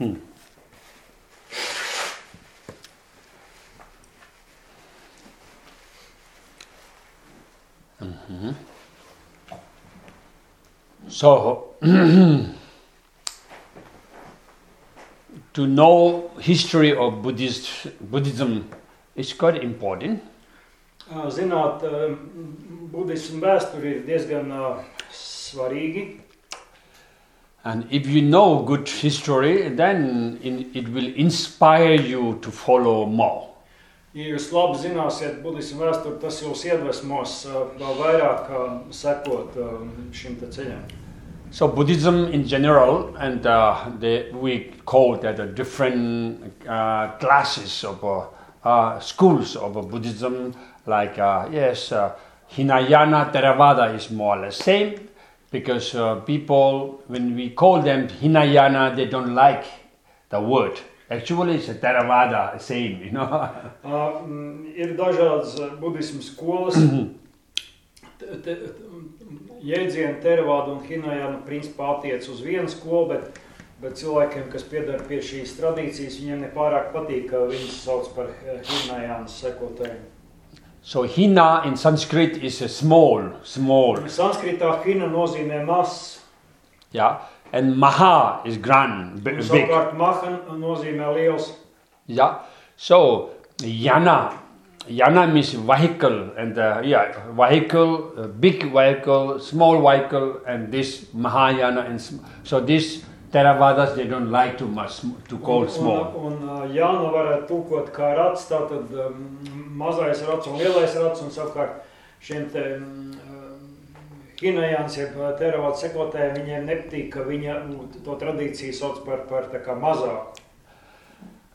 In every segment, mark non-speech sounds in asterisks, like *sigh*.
Mhm. So, *clears throat* to know history of Buddhist Buddhism is quite important. Ah, ā, Zināt, ā, eh, budismu vēsturi ir diezgan ā, svarīgi. And if you know good history, then in, it will inspire you to follow more. Ja jūs labi zināsiet budismu vēsturi, tas jūs iedvesmos ā, vēl vairāk ā, sekot ā, šim te ceļam. So Buddhism in general, and uh, the, we call that the different uh, classes of uh, uh, schools of Buddhism, like uh, yes, uh, Hinayana Theravada is more or less same, because uh, people when we call them Hinayana, they don't like the word. Actually, it's a Theravada, same, you know. *laughs* Mm, Ir dažādas ā, budismu skolas. Jēdzieni Teravāda un Hinajana principā attiec uz vienu skolu, bet, bet cilvēkiem, kas piedara pie šīs tradīcijas, viņiem nepārāk patīk, ka viņus sauc par eh, Hinajānas sekotājiem. So Hina in Sanskrit is a small, small, Sanskritā Hina nozīmē mazs, yeah, and Maha is grand, big. savukārt Mahan nozīmē liels. Yeah. So yana, yana means vehicle, and uh, yeah, vehicle, uh, big vehicle, small vehicle, and this Mahayana. And sm- so these Theravadas they don't like too much to call Un, small. un, un ā, Jāna varētu tulkot kā rats, tātad um, mazais rats un lielais rats, un savukārt šiem te um, Hinajāns, jeb Teravāts sekotājiem, viņiem nepatīk, ka viņa nu, to tradīciju sauc par, par tā kā mazāku.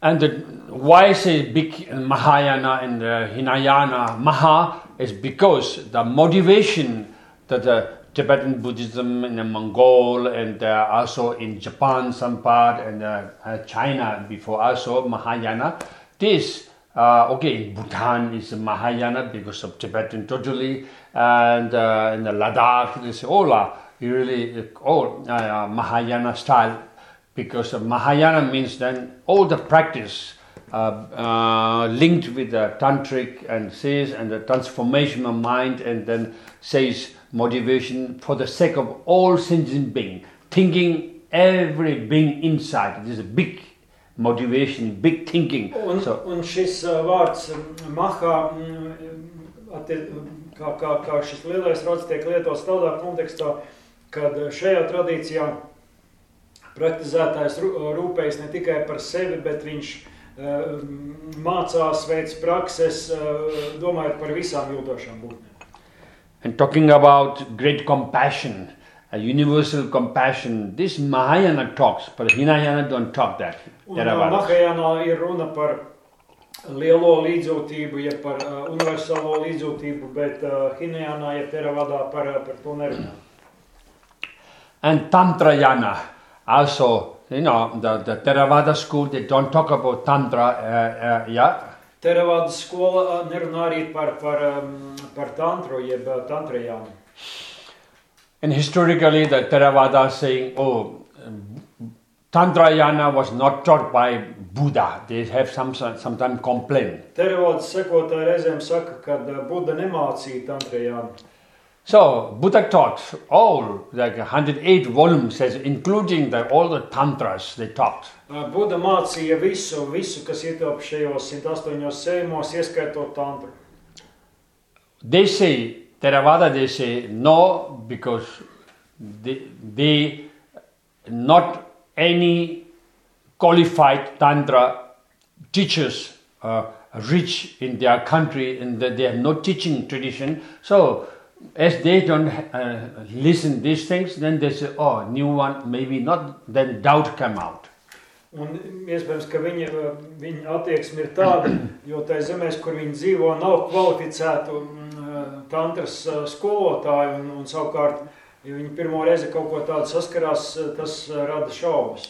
And the, why is it big Mahayana and uh, Hinayana Maha is because the motivation that the Tibetan Buddhism in the Mongol and uh, also in Japan some part and uh, uh, China before also Mahayana. This uh, okay in Bhutan is Mahayana because of Tibetan totally and uh, in the Ladakh this all are really all uh, Mahayana style because Mahayana means then all the practice uh, uh, linked with the tantric and says and the transformation of mind and then says motivation for the sake of all sentient being, thinking every being inside. This is a big motivation, big thinking. Un, So un šis uh, vārds um, Mahā, mm, kā, kā, kā šis lielais rats tiek lietots tādā kontekstā, kad šajā tradīcijā praktizētājs rū- rūpējas ne tikai par sevi, bet viņš uh, mācās, veids prakses, uh, domājot par visām jūtošām būtnēm. And talking about great compassion, a universal compassion, this Mahayana talks, but Hinayana don't talk that. Un. Mahajānā ir runa par lielo līdzjūtību, ja par uh, universālo līdzjūtību, bet uh, Hinajānā, ja Teravadā par, uh, par to nerunā. And Tantrayana, also, you know, the, the Theravada school, they don't talk about Tantra, uh, uh, yeah. Teravādas skola nerunā arī par, par, um, par tantru, jeb tantrajānu. And historically, the Theravada saying, oh, um, Tantrayana was not taught by Buddha. They have some sometimes complain. Teravādas sekotāji reizēm saka, ka Buda nemācīja tantrajānu. So Buddha taught all like 108 volumes, says, including the, all the tantras they taught. Buda mācīja visu, visu, kas ietilp šajos 108 sējumos, ieskaitot tantru. They say Theravada. They say no because they, they not any qualified tantra teachers uh, rich in their country and that they have no teaching tradition. So as they don't uh, listen these things, then they say, oh, new one, maybe not. Then doubt come out. Un iespējams, ka viņa, uh, viņa attieksme ir tāda, *clears throat* jo tai zemēs, kur viņi dzīvo, nav kvalificētu mm, uh, tantras uh, skolotāju, un, un savukārt, ja viņi pirmo reizi kaut ko tādu saskarās, tas rada šaubas.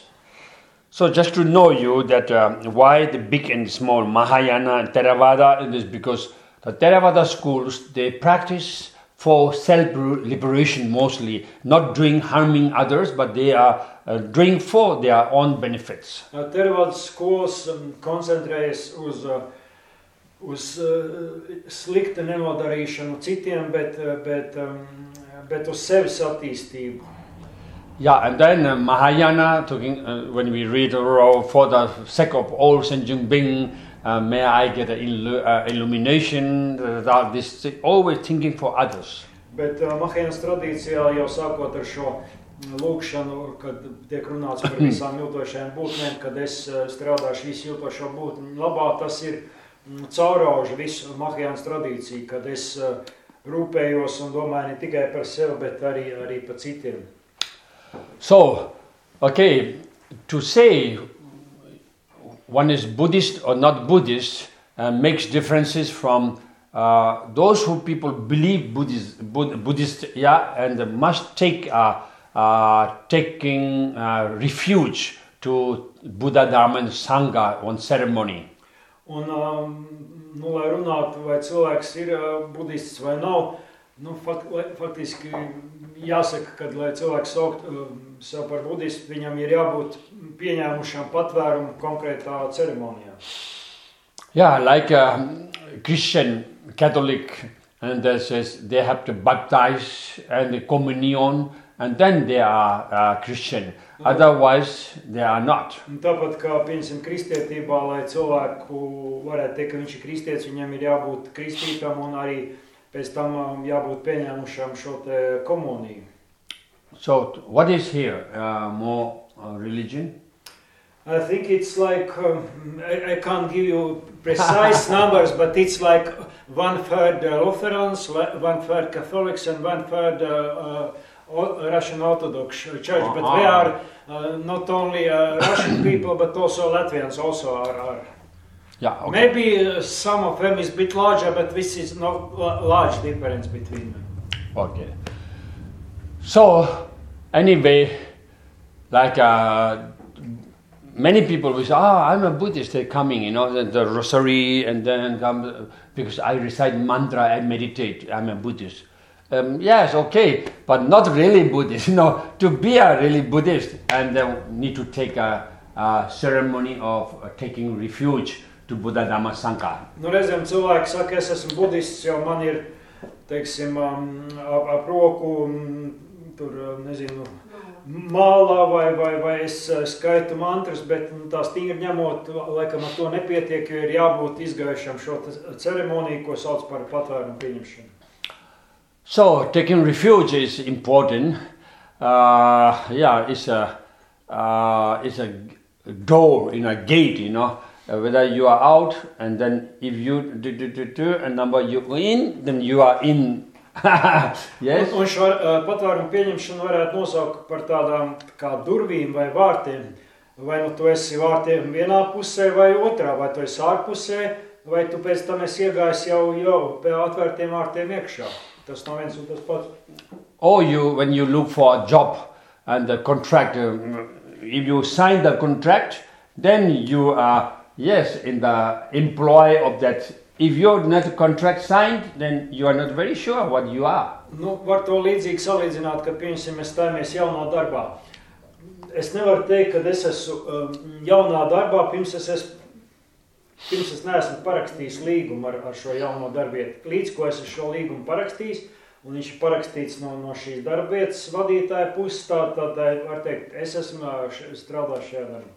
So just to know you that uh, why the big and small Mahayana and Theravada is because the Theravada schools they practice for self-liberation mostly, not doing harming others, but they are uh, doing for their own benefits. Tervādas skolas um, koncentrējas uz, uh, uz uh, slikta nenodarīšanu citiem, bet, uh, bet, um, bet uz sevis attīstību. Yeah, and then uh, Mahayana, talking, uh, when we read uh, for the sake of all sentient being, uh, may I get an illu- uh, illumination, uh, this always thinking for others. Bet uh, Mahēnas tradīcijā jau sākot ar šo mm, lūkšanu, kad tiek runāts par *clears throat* visām jūtošajām būtnēm, kad es uh, strādāšu visu jūtošo būtni labā, tas ir mm, caurauži visu Mahēnas tradīciju, kad es uh, rūpējos un domāju ne tikai par sevi, bet arī, arī par citiem. So, okay, to say one is Buddhist or not Buddhist uh, makes differences from uh, those who people believe Buddhist, Bud- Buddhist, yeah, and must take uh, uh, taking uh, refuge to Buddha Dharma and Sangha on ceremony. Un, um, nu, lai runātu, vai cilvēks ir uh, budists vai nav, nu, fakt, lai- faktiski jāsaka, ka, lai cilvēks saukt um, sev par budistu, viņam ir jābūt pieņēmušam patvērumu konkrētā ceremonijā. Yeah, like a Christian, Catholic, and they says they have to baptize and the communion, and then they are uh, Christian. Otherwise, they are not. Un tāpat kā piemēram kristietībā, lai cilvēku varētu teikt, ka viņš ir kristietis, viņam ir jābūt kristītam un arī pēc tam um, jābūt pieņēmušam šo komuniju. So, what is here? Uh, more uh, religion? I think it's like um, I, I can't give you precise *laughs* numbers, but it's like one third uh, Lutherans, one third Catholics, and one third uh, uh, Russian Orthodox Church. But we are uh, not only uh, Russian *coughs* people, but also Latvians also are. are. Yeah. Okay. Maybe uh, some of them is a bit larger, but this is not la- large difference between them. Okay. So, anyway, like uh, many people will say, "Ah, I'm a Buddhist." They're coming, you know, the, the rosary, and then come because I recite mantra, I meditate. I'm a Buddhist. Um, yes, okay, but not really Buddhist. *laughs* You know, to be a really Buddhist, and then need to take a, a ceremony of uh, taking refuge to Buddha Dhamma Sangha. Nu, reizēm cilvēki saka, es esmu budists, jo man ir, teiksim, um, ap, ap roku, um, tur, uh, nezinu, mālā vai, vai, vai es uh, skaitu mantras, bet nu, tā stingri ņemot, laikam ar to nepietiek, jo ir jābūt izgājušam šo ceremoniju, ko sauc par patvērumu pieņemšanu. So taking refuge is important. Uh, yeah, it's a uh, it's a door in a gate, you know. Uh, whether you are out and then if you do, do, do, do, a number you in, then you are in. Yes. Un, un šo uh, patvērumu pieņemšanu varētu nosaukt par tādām kā durvīm vai vārtiem. Vai nu tu esi vārtiem vienā pusē vai otrā, vai tu esi ārpusē, vai tu pēc tam esi iegājis jau, jau pie atvērtiem vārtiem iekšā. Tas nav viens un tas pats. Or you when you look for a job and the contract, um, if you sign the contract, then you are yes in the employ of that. If you're not contract signed, then you are not very sure what you are. Nu, var to līdzīgi salīdzināt, ka, piemēram, mēs stājamies jaunā darbā. Es nevaru teikt, ka es esmu um, jaunā darbā, pirms es, esmu, pirms es neesmu parakstījis līgumu ar, ar šo jauno darbvietu. Līdz ko es šo līgumu parakstījis, un viņš ir parakstīts no, no šīs darbvietas vadītāja puses, tad, tad var teikt, es esmu strādājis šajā darbā.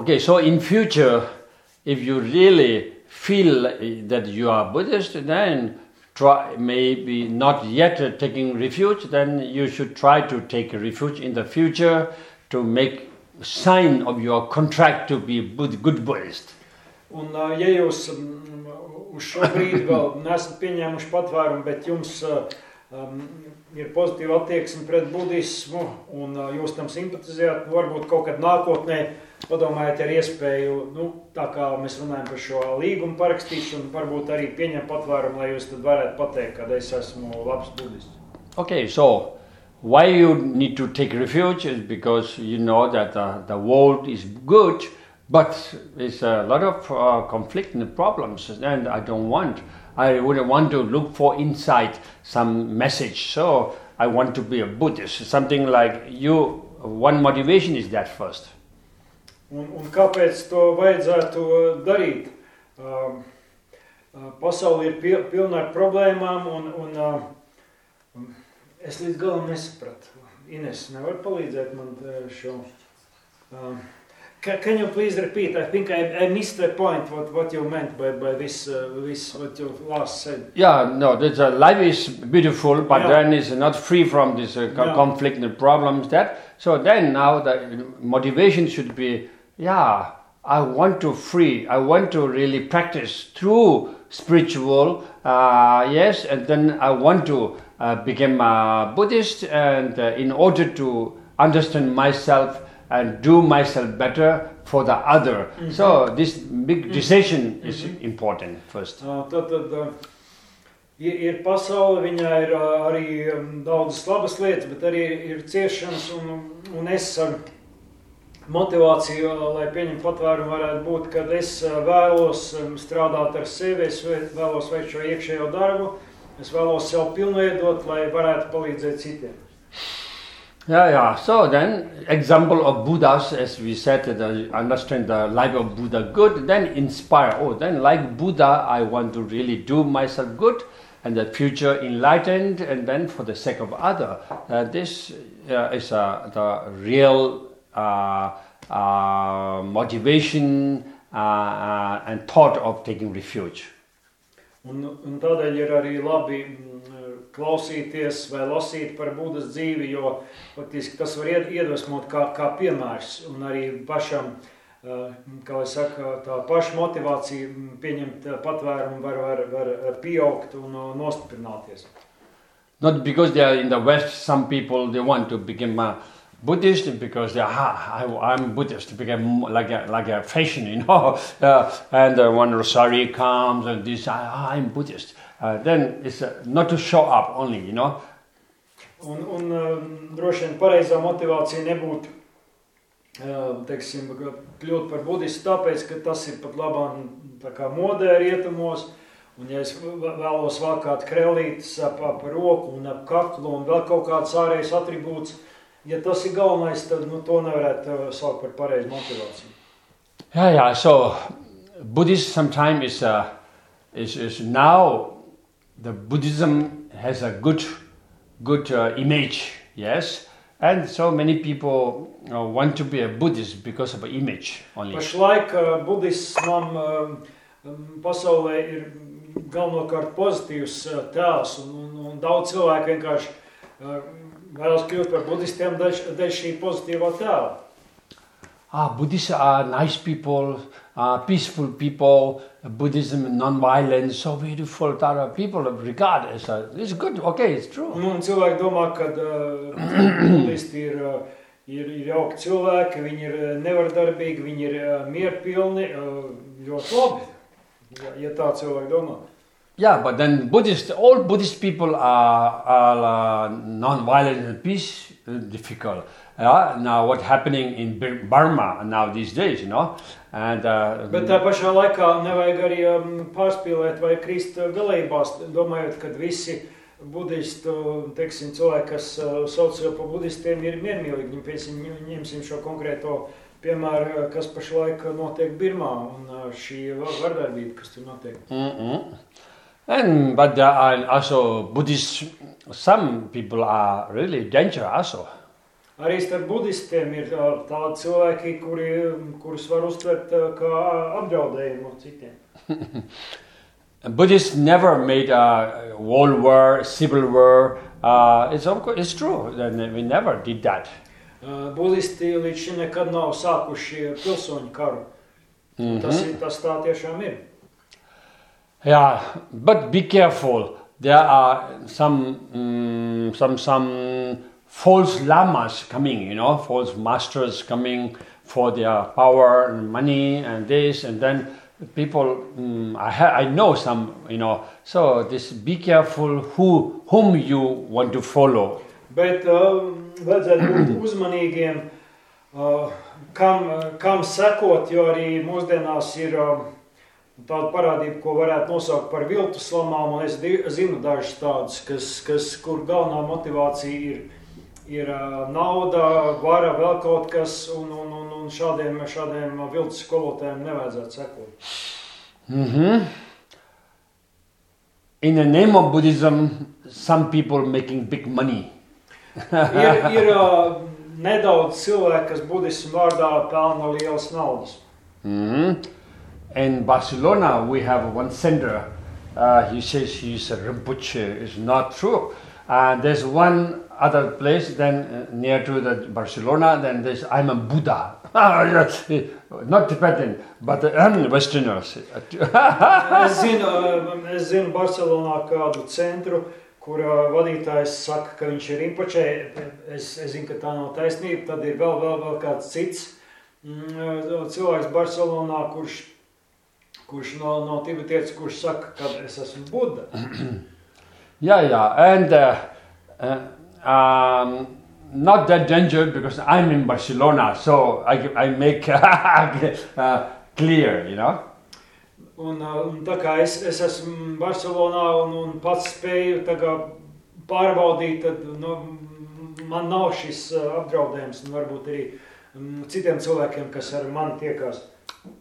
Okay, so in future, if you really feel that you are Buddhist, then try maybe not yet uh, taking refuge, then you should try to take refuge in the future to make sign of your contract to be good Buddhist. Un, ā, ja jūs mm, uz šo brīdi *laughs* vēl nesat pieņēmuši patvērumu, bet jums um, ir pozitīva attieksme pret budismu un jūs tam simpatizējat, nu, varbūt kaut kad nākotnē padomājiet ar iespēju, nu, tā kā mēs runājam par šo līgumu parakstīšanu, varbūt arī pieņemt patvērumu, lai jūs tad varētu pateikt, ka es esmu labs budists. Okay, so why you need to take refuge is because you know that uh, the world is good, But it's a lot of uh, conflict and problems, and I don't want. I wouldn't want to look for inside some message. So I want to be a Buddhist. Something like you. One motivation is that first. Un, un kāpēc to vajadzētu uh, darīt? Um, uh, pasaule ir pil, pilna ar problēmām, un, un uh, es līdz galam nesapratu. Ines, nevar palīdzēt man uh, šo. Uh, can, can you please repeat? I think I, I missed the point. What, what you meant by, by this, uh, this what you last said? Yeah, no, uh, life is beautiful, but Yeah. then it's not free from this uh, co- Yeah. conflict and problems. That so then now the motivation should be, yeah, I want to free. I want to really practice through spiritual, uh, yes, and then I want to uh, become a Buddhist, and uh, in order to understand myself and do myself better for the other. So this big decision is important first. Uh, Tad, tad uh, ir, pasaule, viņai ir uh, arī um, daudzas labas lietas, bet arī ir ciešanas. Un, un es ar motivāciju, lai pieņemtu patvērumu, varētu būt, ka es uh, vēlos um, strādāt ar sevi, es vē- vēlos veikt šo iekšējo darbu, es vēlos sev pilnveidot, lai varētu palīdzēt citiem. Yeah, yeah. So then, example of Buddhas, as we said, the, understand the life of Buddha good, then inspire. Oh, then like Buddha, I want to really do myself good, and the future enlightened, and then for the sake of other. Uh, this uh, is uh, the real uh, uh, motivation uh, and thought of taking refuge. Un, un labi mm, klausīties vai lasīt par Budas dzīvi, jo faktiski tas var ied- iedvesmot kā, kā piemērs. Un arī pašam, eh, kā lai saka, tā paša motivācija mm, pieņemt eh, patvērumu var, var, var pieaugt un eh, nostiprināties. Not because they are in the West, some people they want to become a Buddhist because they ah, I, I'm Buddhist more like a, like a fashion, you know. *laughs* Uh, and uh, when Rosary comes and this, ah, I'm Buddhist. Uh, then it's uh, not to show up only, you know. Un, un eh, droši vien pareizā motivācija nebūtu eh, teiksim, ka kļūt par budistu, tāpēc, ka tas ir pat labāk tā kā modē rietumos. Un, ja es vēlos vākāt krēlītes ap, ap roku un ap kaklu un vēl kaut kāds ārējs atribūts, ja tas ir galvenais, tad nu, to nevarētu eh, saukt par pareizu motivāciju. Yeah, yeah. So Buddhist sometimes is, uh, is is now the Buddhism has a good good uh, image, yes, and so many people uh, want to be a Buddhist because of the image only. Pašlaik eh, budismam eh, pasaulē ir galvenokārt pozitīvs eh, tēls, un, un, un daudz cilvēku vienkārši eh, vēlas kļūt par budistiem dēļ šī pozitīvā tēla. Ah, Buddhists are nice people, uh, peaceful people. Buddhism, non-violence, so beautiful. That are people regard as a, it's good. Okay, it's true. Un cilvēki domā, ka uh, *clears throat* budisti ir, uh, ir, ir jauki cilvēki, viņi ir uh, nevardarbīgi, viņi ir uh, mierpilni, uh, ļoti labi, ja, ja tā cilvēki domā. Yeah, but then Buddhist, all Buddhist people are, are uh, non-violent and peace uh, difficult. Yeah, now what's happening in Burma now these days, you know, and uh, Bet tā pašā laikā nevajag arī um, pārspīlēt vai krist uh, galībās, domājot, ka visi budistu teiksim, cilvēki, kas uh, sauc sev par budistiem, ir miermīlīgi. Ņem- ņemsim šo konkrēto piemēru, uh, kas pašlaik notiek Birmā un uh, šī va- vardarbība, kas tur notiek. Mm-mm. And but there are also Buddhist. Some people are really dangerous also. Arī starp budistiem ir uh, tādi cilvēki, kuri, kurus var uztvert uh, kā apdraudējumu no citiem. *laughs* Buddhists never made a world war, civil war. Uh, it's of course it's true. Then we never did that. Uh, Budisti līdz šim nekad nav sākuši pilsoņu karu. Mhm. Tas, ir, tas tā tiešām ir. Yeah, but be careful. There are some mm, some some false lamas coming. You know, false masters coming for their power and money and this and then people. Mm, I ha- I know some. You know, so this be careful who whom you want to follow. Bet uh, vajadzētu būt uzmanīgiem. uh, kam, kam sekot, jo arī mūsdienās ir uh, tāda parādība, ko varētu nosaukt par viltu slamām, es zinu dažas tādas, kas, kas, kur galvenā motivācija ir, ir uh, nauda, vara, vēl kaut kas, un, un, un, un šādiem, šādiem viltus skolotājiem nevajadzētu sekot. hmm In the name of Buddhism, some people making big money. Ir, *laughs* ir uh, nedaudz cilvēki, kas budismu vārdā pelna lielas naudas. hmm In Barcelona, we have one center. Uh, he says he's a Rinpoche. It's not true. And there's one other place then uh, near to the Barcelona. Then there's I'm a Buddha. *laughs* not Tibetan, but uh, Westerners. *laughs* Es zinu, uh, es zinu Barcelonā kādu centru, kur uh, vadītājs saka, ka viņš ir impočē. Es, es zinu, ka tā nav taisnība. Tad ir vēl, vēl, vēl kāds cits mm, cilvēks Barcelonā, kurš, kurš no, no tibetietis, kurš saka, ka es esmu Buda. Yeah, yeah, and uh, uh, um, not that danger because I'm in Barcelona, so I, I make *laughs* uh, clear, you know. Un, un tā kā es, es esmu Barcelonā un, un pats spēju pārbaudīt, tad nu, man nav šis uh, apdraudējums un varbūt arī um, citiem cilvēkiem, kas ar mani tiekās.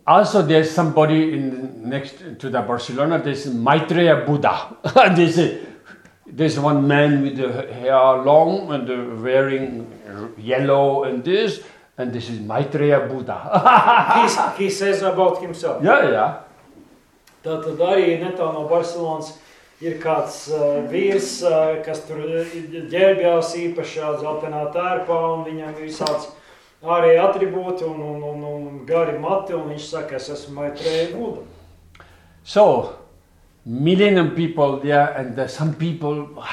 Also, there's somebody in next to the Barcelona. There's Maitreya Buddha. *laughs* there's a, there's one man with the hair long and uh, wearing yellow and this, and this is Maitreya Buddha. *laughs* He, he says about himself. yeah, yeah. Tātad arī netālu no Barcelonas ir kāds uh, vīrs, uh, kas tur ģērbjās īpašā zeltainā tērpā, un viņam ir visāds ārēji atribūti un, un, un, un gari mati, un viņš saka, es esmu Maitreja Buda. So, millennium people there, and there's some people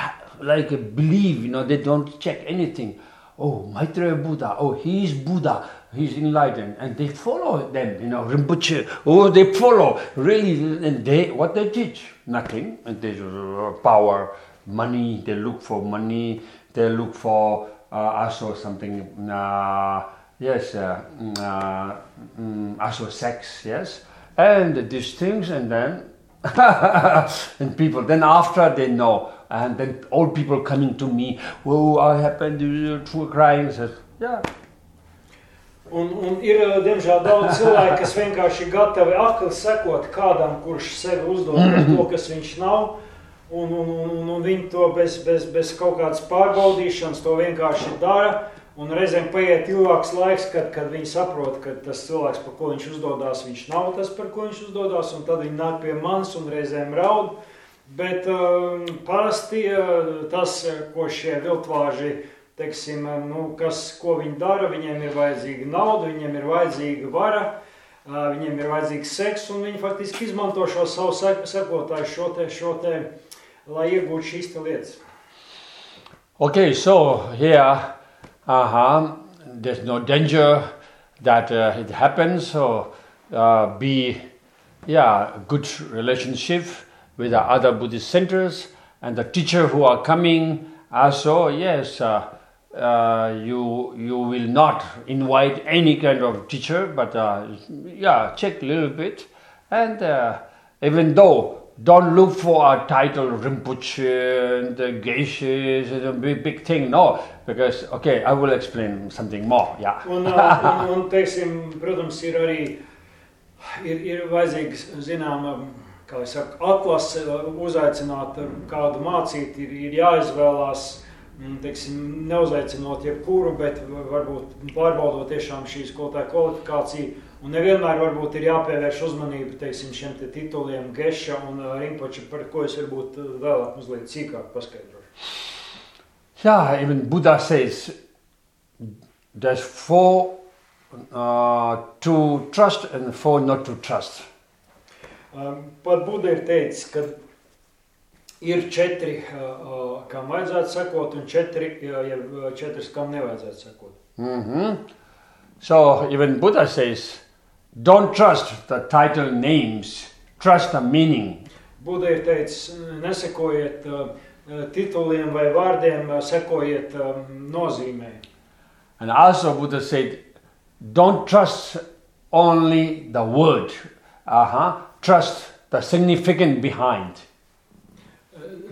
like believe, you know, they don't check anything. Oh, Maitreya Buddha, oh, he is Buddha, he's enlightened, and they follow them, you know, Rinpoche, oh, they follow, really, and they, what they teach? Nothing, and they uh, power, money, they look for money, they look for uh, also something, uh, yes, uh, mm, uh, also sex, yes, and these things, and then *laughs* and people then after they know and then all people coming to me oh i happened to crying says yeah Un, un ir, diemžēl, daudz cilvēku, kas vienkārši ir gatavi akli sekot kādam, kurš sevi uzdod par to, kas viņš nav. Un, un, un, un viņi to bez, bez, bez kaut kādas pārbaudīšanas to vienkārši dara. Un reizēm paiet ilgāks laiks, kad, kad viņi saprot, ka tas cilvēks, par ko viņš uzdodas, viņš nav tas, par ko viņš uzdodas. Tad viņi nāk pie manis un reizēm raud. Bet um, parasti uh, tas, ko šie viltvāži teiksim, nu, kas, ko viņi dara, viņiem ir vajadzīga nauda, viņiem ir vajadzīga vara, uh, viņiem ir vajadzīgs seks, un viņi faktiski izmanto šo savu sek- sekotāju, šo te, šo te, lai iegūtu šīs lietas. okay so here uh-huh there's no danger that uh, it happens so uh, be yeah good relationship with the other buddhist centers and the teacher who are coming also yes uh, uh, you you will not invite any kind of teacher but uh, yeah check a little bit and uh, even though don't look for a title Rinpoche and the geishas is a big, big thing no because okay I will explain something more yeah Un, *laughs* un, un teiksim, protams, ir arī ir, ir vajadzīgs, zināma, kā jau saka, atlase, uzaicināt kādu mācīt, ir, ir jāizvēlās, mm, teiksim, neuzaicinot jebkuru, bet varbūt pārbaudot tiešām šīs skolotāja kvalifikāciju. Un nevienmēr varbūt ir jāpievērš uzmanība teiksim, šiem te tituliem Geša un uh, Rinpoche, par ko es varbūt uh, vēlāk mazliet sīkāk paskaidrošu. yeah even Buddha says there's four uh, to trust and four not to trust Um, Pat Buda ir teicis, ka ir četri, uh, uh, kam vajadzētu sekot, un četri, uh, četras, kam nevajadzētu sekot. hmm So even Buddha says, don't trust the title names, trust the meaning. Buda ir teicis, nesekojiet uh, tituliem vai vārdiem, uh, sekojiet um, nozīmē. And also Buddha said, don't trust only the word. Uh-huh. Trust the significant behind.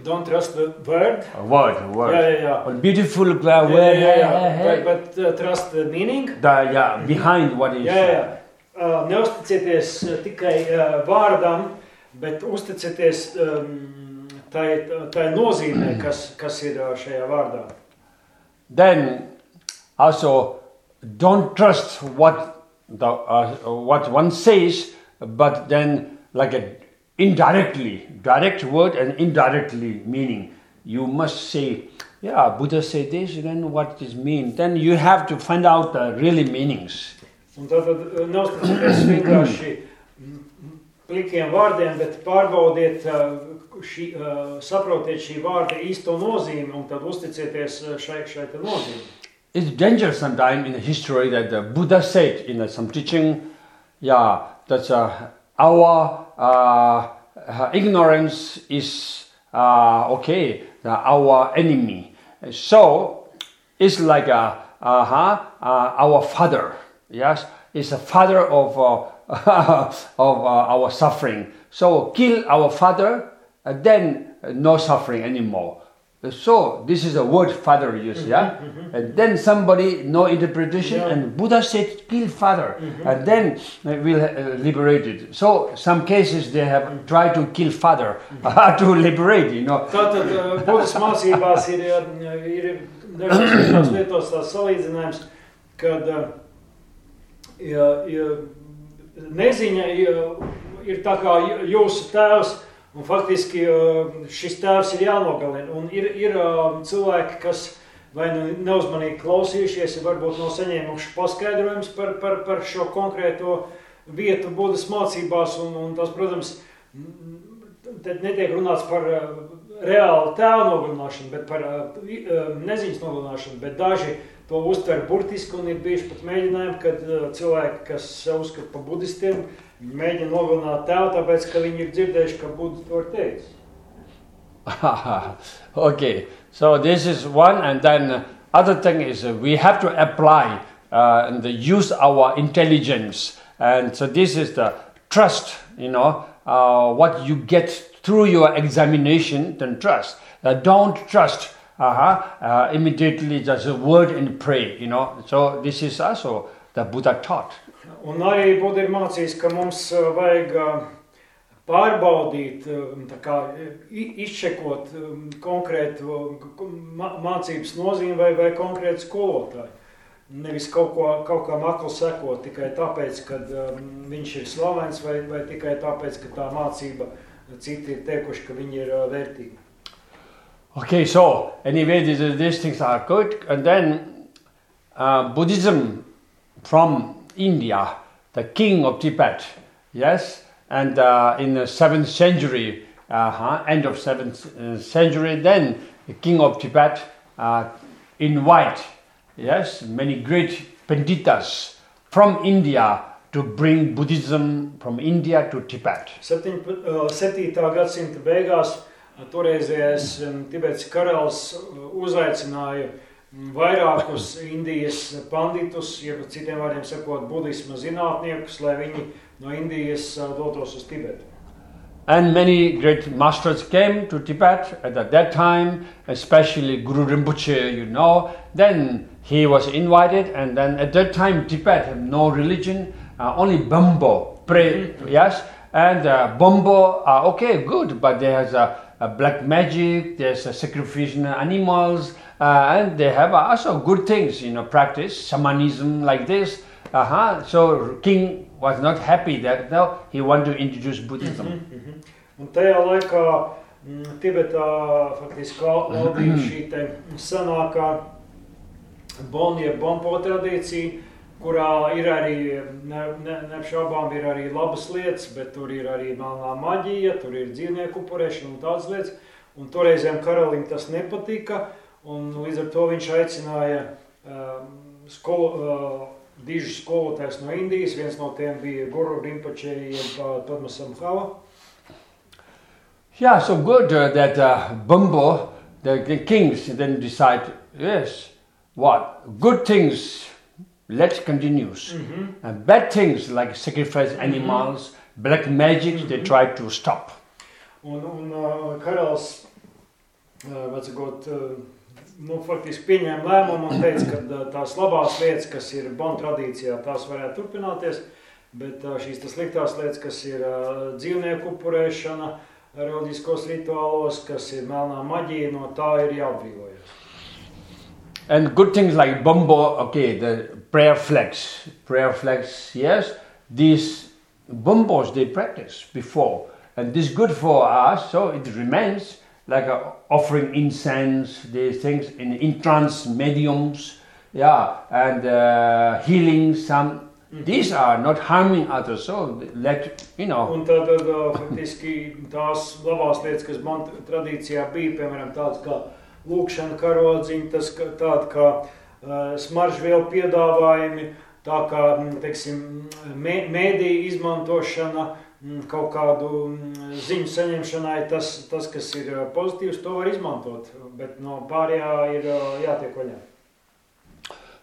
Don't trust the word. A word, word. Yeah, yeah, yeah. A beautiful Yeah, word. yeah, yeah. hey, hey. But, but uh, trust the meaning. The, yeah, behind what is. Jā, jā. Uh, neusticieties uh, tikai uh, vārdam, bet uzticieties tai, tai nozīmē, kas, kas ir uh, šajā vārdā. Then also don't trust what the uh, what one says, but then like a indirectly, direct word and indirectly meaning. You must say, yeah, Buddha said this. Then what does mean? Then you have to find out the really meanings. Un tātad uh, neusticieties vienkārši mm, plikiem vārdiem, bet pārbaudiet, uh, šī, uh, saprotiet šī vārda īsto nozīmi un tad uzticieties uh, šai, šai te nozīmei. It's dangerous sometimes in the history that the Buddha said in uh, some teaching, yeah, that uh, our uh, uh, ignorance is uh, okay, our enemy. So it's like a, uh-huh, uh, our father. Yes, it's a father of uh, of uh, our suffering. So kill our father, uh, then uh, no suffering anymore. So this is a word father use, yeah. And then somebody no interpretation, Yeah. and Buddha said kill father, and then uh, we'll uh, liberate it. So some cases they have tried to kill father to liberate, you know. Tātad uh, mācībās ir, uh, ir dažādas lietos tās salīdzinājums, kad uh, ja, ja neziņa ja, ir tā kā jūsu tēvs, un faktiski šis tēvs ir jānogalina. Un ir, ir cilvēki, kas vai nu neuzmanīgi klausījušies, ja varbūt nav saņēmuši paskaidrojumus par, par, par šo konkrēto vietu Budas mācībās, un, un tas, protams, tad netiek runāts par reālu tēlu nogalināšanu, bet par neziņas nogalināšanu, bet daži to uztver burtiski un ir bijuši pat mēģinājumi, kad cilvēki, kas sev uzskata par budistiem, mēģina nogalināt tēvu, tāpēc, ka viņi ir dzirdējuši, ka Buds to ir teicis. *laughs* okay, so this is one, and then other thing is uh, we have to apply uh, and use our intelligence, and so this is the trust. You know uh, what you get through your examination, then trust. Uh, don't trust. Uh-huh, uh, immediately just a word and pray. You know, so this is also the Buddha taught. Un arī Buda ir mācījis, ka mums uh, vajag uh, pārbaudīt, um, kā i- izčekot um, konkrētu um, mā- mācības nozīmi vai, vai konkrētu skolotāju. Nevis kaut, ko, kaut kā maklu sekot tikai tāpēc, ka um, viņš ir slavens vai, vai tikai tāpēc, ka tā mācība citi ir teikuši, ka viņi ir uh, vērtīgi. Okay, so anyway, these, these things are good. And then uh, Buddhism from India, the king of Tibet, yes, and uh, in the 7th century, uh, end of 7th uh, century, then the king of Tibet uh, invite, yes, many great panditas from India to bring Buddhism from India to Tibet. 7. gadsimta beigās uh, toreizējais um, Tibets karalis uh, uzaicināja mm, vairākus Indijas panditus, jeb citiem vārdiem sakot, budisma zinātniekus, lai viņi no Indijas uh, dotos uz Tibetu. And many great masters came to Tibet at that time, especially Guru Rinpoche, you know. Then he was invited, and then at that time, Tibet had no religion, uh, only Bonpo pray, yes. And uh, Bonpo, uh, okay, good, but there's a, a black magic, there's a sacrificing animals, uh, and they have also good things, you know, practice shamanism like this. Uh-huh. So king was not happy that now he wanted to introduce Buddhism. Un tajā laikā mm, Tibetā faktiski val- valdīja šī te senākā Bompo tradīcija, kurā ir arī, ne, ne, neapšaubām, ir arī labas lietas, bet tur ir arī melnā maģija, tur ir dzīvnieku upurēšana un tādas lietas. Un toreizējiem karalim tas nepatika, un līdz ar to viņš aicināja um, skolo, uh, dižus skolotājus no Indijas. Viens no tiem bija Guru Rinpoche, jeb uh, Padmasamhava. Yeah, so good uh, that uh, Bumbo, the kings, then decide, yes, what? Good things Let's continues. Mhm. And bad things like sacrifice animals, black magic, they try to stop. Un, un uh, karalis, uh, vecākot, uh, nu, faktiski pieņēma lēmumu un teica, ka uh, tās labās lietas, kas ir Bona tradīcijā, tās varētu turpināties, bet uh, šīs tas sliktās lietas, kas ir uh, dzīvnieku upurēšana, reliģiskos rituālos, kas ir melnā maģija, no tā ir jāatbrīvojas. And good things like Bonpo, okay, the prayer flags, prayer flags, yes, these Bonpos they practice before, and this good for us, so it remains like a offering incense, these things in in trance mediums, yeah, and uh, healing some. These are not harming others, so let you know. Un tad, tad uh, faktiski tās labās lietas, kas man tradīcijā bija, piemēram, tādas kā lūkšana karodziņa, tas tāda kā uh, smaržvielu piedāvājumi, tā kā, mm, teiksim, mē, mēdīju izmantošana, mm, kaut kādu mm, ziņu saņemšanai, tas, tas, kas ir uh, pozitīvs, to var izmantot, bet no pārējā ir uh, jātiek vaļā.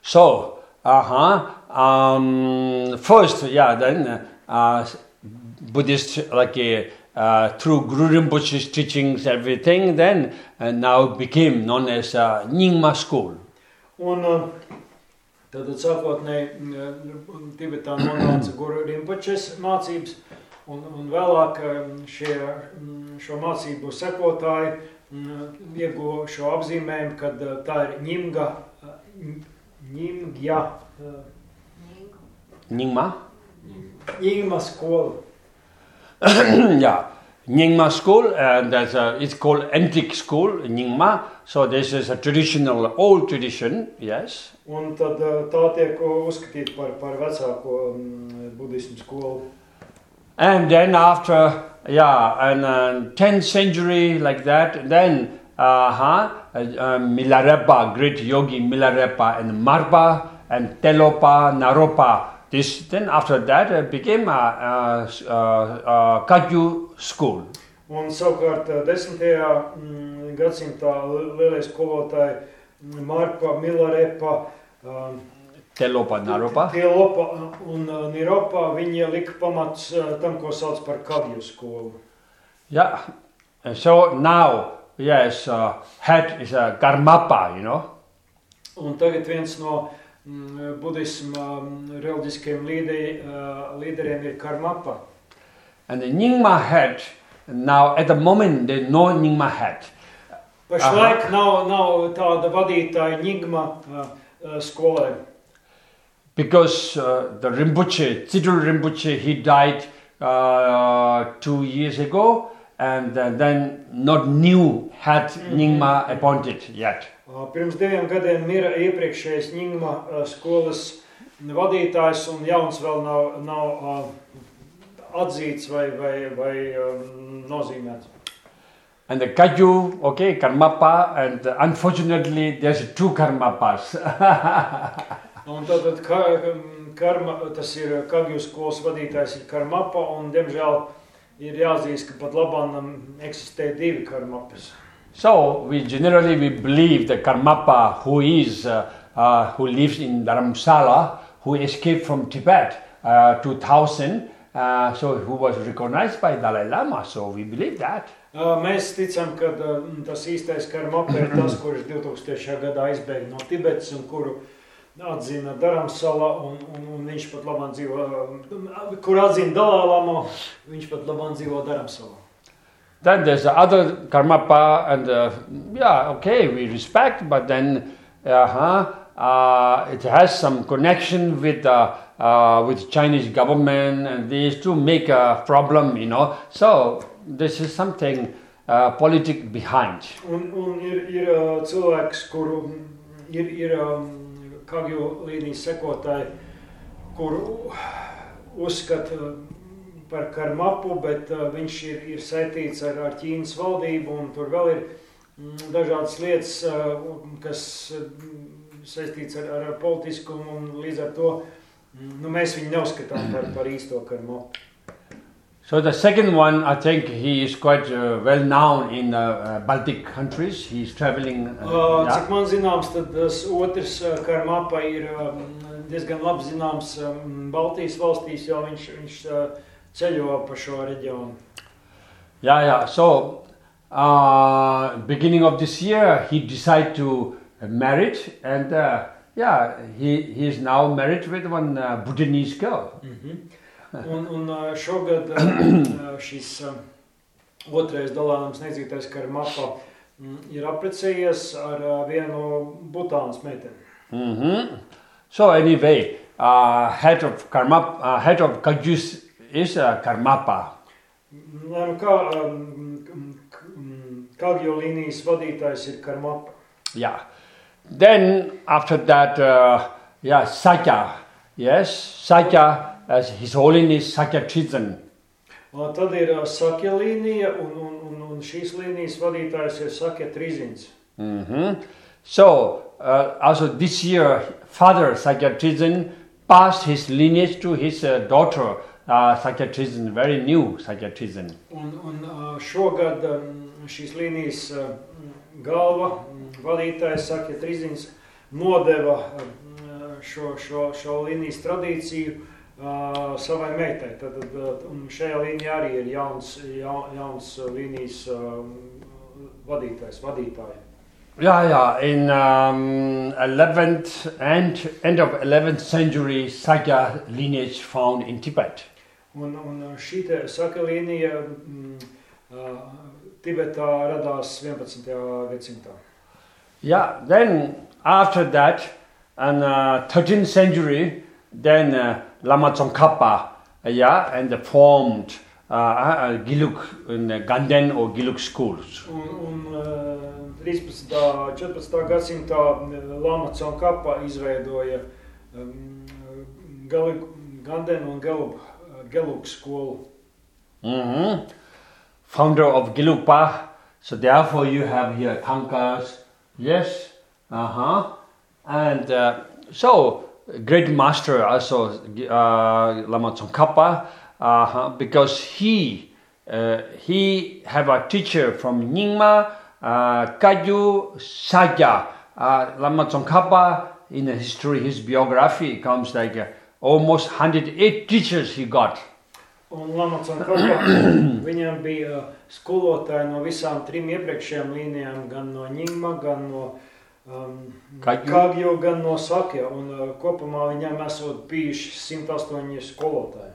So, uh-huh. Um, first, yeah, then uh, Buddhist, like uh, uh, through Guru Rinpoche's teachings, everything, then uh, now became known as uh, Nyingma school. Un uh, tad sākotnēji mm, Tibetā nonāca *clears throat* Guru Rinpoches mācības, un, un vēlāk um, šie, mm, šo mācību sekotāji mm, ieguva šo apzīmējumu, kad uh, tā ir ņimga, uh, ņimgja, uh, Nyingma? ņimma skola. yeah. Nyingma school, and that's a, it's called antique school, Nyingma. So this is a traditional, old tradition, yes. Un tad uh, tā tiek uzskatīta par, par vecāko mm, budismu skolu. And then after, yeah, and uh, 10th century like that, then uh-huh, uh, uh, Milarepa, great yogi Milarepa and Marpa and Tilopa, Naropa. This then after that uh, became a, uh, uh, uh, Kagyu school. Un savukārt eh, desmitajā mm, gadsimtā li- lielie skolotāji mm, Marka, Milarepa, um, Telopa, Naropa. Tielopa un uh, Niropa, viņi lika pamats uh, tam, ko sauc par Kagju skolu. Yeah. And so now, yes, uh, head is a Karmapa, you know. Un tagad viens no mm, budisma mm, reliģiskiem līderi, uh, līderiem ir Karmapa. And the Nyingma head, now at the moment there's no Nyingma head. Pašlaik nav, nav tāda vadītāja Nigma uh, skolē. Because uh, the Rinpoche, Chidul Rinpoche, he died uh, two years ago, and uh, then not new had Nyingma appointed yet. Uh, Pirms diviem gadiem mira iepriekšējais Nigma uh, skolas vadītājs, un jauns vēl nav, nav uh, atzīts vai, vai, vai um, nozīmēts. And the Kagyu, okay, Karmapa, and unfortunately there's two Karmapas. Un tad, tad ka, karma, tas ir Kagju skolas vadītājs ir Karmapa, un diemžēl ir jāatzīst, ka pat labāk eksistē divi Karmapas. so we generally we believe the Karmapa who is uh, uh, who lives in Dharamsala, who escaped from Tibet uh, 2000, uh, so who was recognized by Dalai Lama. So we believe that. Uh, Mēs ticam, ka uh, tas īstais karmapa *clears throat* ir tas, kurš 2000. gadā aizbēga no Tibetas un kuru atzina Dharamsala, un, un, un viņš pat labāk dzīvo, uh, kur atzina Dalālama, viņš pat labāk dzīvo Dharamsala. Then there's the other Karmapa, and uh, yeah, okay, we respect, but then uh-huh, uh, it has some connection with uh, uh, with Chinese government, and these to make a problem, you know. So this is something uh, politic behind. Un, un ir, ir uh, cilvēks, kuru ir, ir um, Kagju līnijas sekotāji, kuru uzskata par karmapu, bet uh, viņš ir, ir saistīts ar, ar Ķīnas valdību, un tur vēl ir mm, dažādas lietas, uh, kas mm, saistīts ar, ar, ar politiskumu, un līdz ar to mm, nu, mēs viņu neuzskatām par, par īsto karmapu. So the second one, I think he is quite uh, well known in the uh, Baltic countries. He's traveling. Uh, yeah. cik man zināms, tad tas otrs karmapa ir um, diezgan labi zināms um, Baltijas valstīs, jo viņš, viņš uh, ceļo pa šo reģionu. Yeah, yeah. So, uh, beginning of this year, he decided to marry, and uh, yeah, he he is now married with one uh, Bhutanese girl. Un, un šogad šis otrais dalāms nedzītais Karmapa mm, ir apprecējies ar vienu Butānas meiteni. hmm So anyway, uh, head of karma, uh, head of Kajus is uh, Karmapa. Lai nu kā um, Kagjo līnijas vadītājs ir Karmapa. Yeah. Then after that, uh, yeah, Sakya. Yes, Sakya, as His Holiness Sakya Chitzen. Un tad ir uh, Sakja līnija, un, un, un, un šīs līnijas vadītājs ir Sakja Trīzins. hmm So uh, also this year, Father Sakya Chitzen passed his lineage to his uh, daughter uh, Sakya Chitzen, very new Sakya Chitzen. Un, un uh, šogad um, šīs līnijas uh, galva, mm, vadītājs Sakja Trīzins, nodeva uh, šo, šo, šo līnijas tradīciju uh, savai meitai. Tad, tad, šajā līnijā arī ir jauns, ja, jauns līnijas uh, vadītājs, vadītāja. Yeah, yeah. In um, 11th and end of 11th century, Sakya lineage found in Tibet. Un, un šī te saka līnija mm, uh, Tibetā radās 11. gadsimtā. Yeah. Then after that, in uh, 13th century, then uh, Lama Tsongkhapa, yeah, and formed uh, uh, Geluk in Ganden or Geluk schools. Un, un uh, 13. un 14. gadsimtā uh, Lama Tsongkapa izveidoja um, Gali- Gandenu un Gelub, Geluk skolu. hmm Founder of Gelugpa. So therefore, you have here Thangkas. Yes. Uh huh. And uh, so great master also uh, Lama Tsongkhapa, uh-huh, because he uh, he have a teacher from Nyingma, uh, Kagyu Sakya. Uh, Lama Tsongkhapa in the history, his biography comes like uh, almost 108 teachers he got. Un Lamats un Kapā viņam bija uh, skolotāji no visām trim iepriekšējām līnijām, gan no Ņimma, gan no um, gan no Sakja. Un uh, kopumā viņam esot bijuši 108 skolotāji.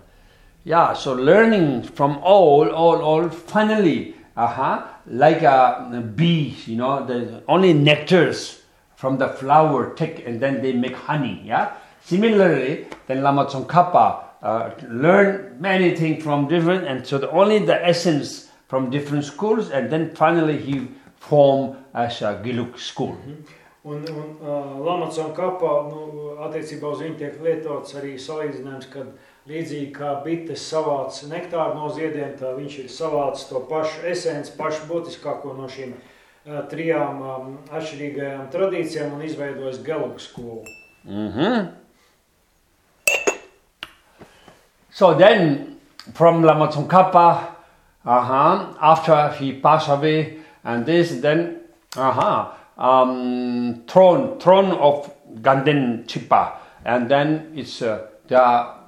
Yeah, so learning from all, all, all, finally, uh-huh, like a bee, you know, the only nectars from the flower take and then they make honey, yeah? Similarly, then Lama Tsongkhapa uh, learn many things from different, and so the, only the essence from different schools, and then finally he form as a Geluk school. Un, un uh, Lamats un Kapā, nu, attiecībā uz viņu tiek lietots arī salīdzinājums, kad līdzīgi kā bites savāc nektāru no ziediem, tā viņš ir savācis to pašu esenci, pašu būtiskāko no šīm uh, trijām um, atšķirīgajām tradīcijām un izveidojis Gelugu skolu. hmm So then, from Lama Tsongkhapa, uh-huh, after he passed away, and this, then, uh-huh, um, throne, throne of Ganden Tripa, and then it's uh, are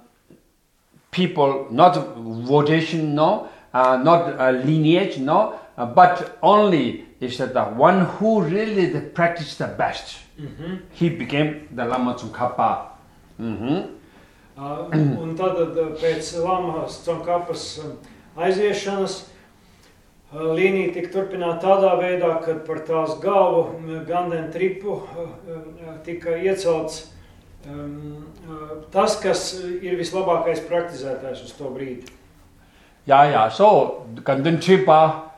people, not votation, no, uh, not uh, lineage, no, uh, but only is that the one who really the practiced the best. He became the Lama Tsongkhapa. hmm Uh, un tad pēc Lamas Cankapas uh, aiziešanas līnija tika turpināta tādā veidā, ka par tās galvu Ganden tripu uh, uh, tika iecelts um, uh, tas, kas ir vislabākais praktizētājs uz to brīdi. Yeah, yeah. So Ganden Chipa,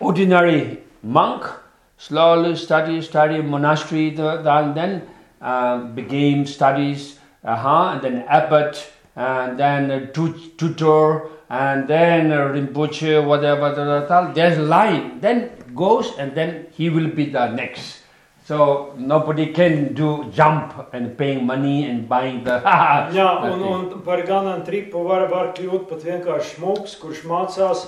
ordinary monk, slowly study, study monastery, the, the, then uh, began studies, uh-huh, and then abbot, and then tu- tutor, and then Rinpoche, whatever, da, da, da. there's line. Then goes, and then he will be the next. So nobody can do jump and paying money and buying the. *laughs* Jā, un, un par Ganden tripu var, var kļūt pat vienkārši smūgs, kurš mācās,